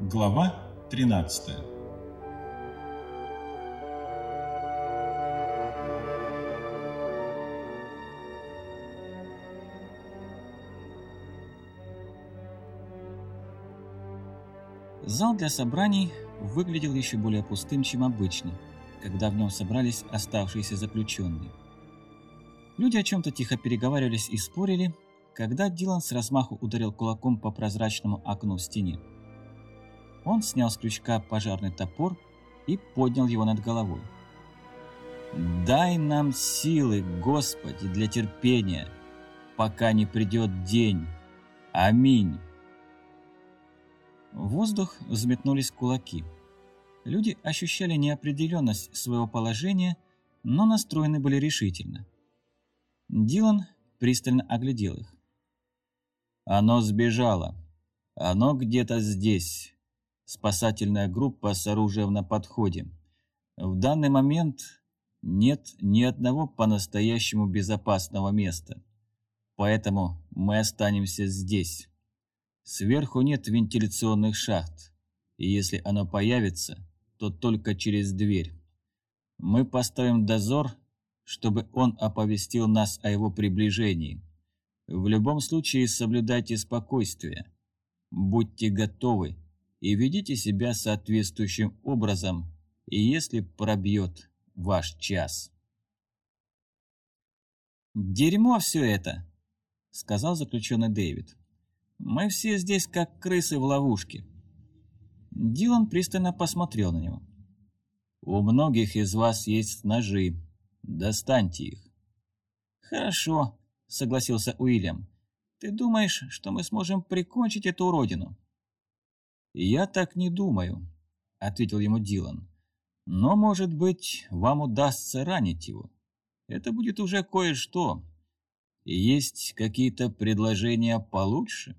Глава 13 Зал для собраний выглядел еще более пустым, чем обычно, когда в нем собрались оставшиеся заключенные. Люди о чем-то тихо переговаривались и спорили, когда Дилан с размаху ударил кулаком по прозрачному окну в стене. Он снял с крючка пожарный топор и поднял его над головой. «Дай нам силы, Господи, для терпения, пока не придет день. Аминь!» В воздух взметнулись кулаки. Люди ощущали неопределенность своего положения, но настроены были решительно. Дилан пристально оглядел их. «Оно сбежало. Оно где-то здесь. Спасательная группа с оружием на подходе. В данный момент нет ни одного по-настоящему безопасного места. Поэтому мы останемся здесь». Сверху нет вентиляционных шахт, и если оно появится, то только через дверь. Мы поставим дозор, чтобы он оповестил нас о его приближении. В любом случае соблюдайте спокойствие. Будьте готовы и ведите себя соответствующим образом, и если пробьет ваш час. «Дерьмо все это!» — сказал заключенный Дэвид. Мы все здесь как крысы в ловушке. Дилан пристально посмотрел на него. У многих из вас есть ножи. Достаньте их. Хорошо, согласился Уильям. Ты думаешь, что мы сможем прикончить эту уродину? Я так не думаю, ответил ему Дилан. Но, может быть, вам удастся ранить его. Это будет уже кое-что. Есть какие-то предложения получше?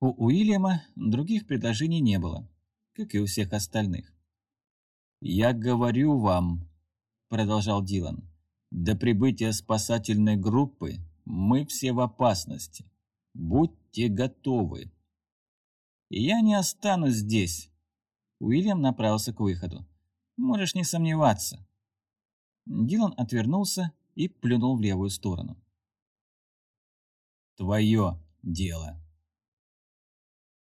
У Уильяма других предложений не было, как и у всех остальных. «Я говорю вам», — продолжал Дилан, — «до прибытия спасательной группы мы все в опасности. Будьте готовы». «Я не останусь здесь», — Уильям направился к выходу. «Можешь не сомневаться». Дилан отвернулся и плюнул в левую сторону. «Твое дело».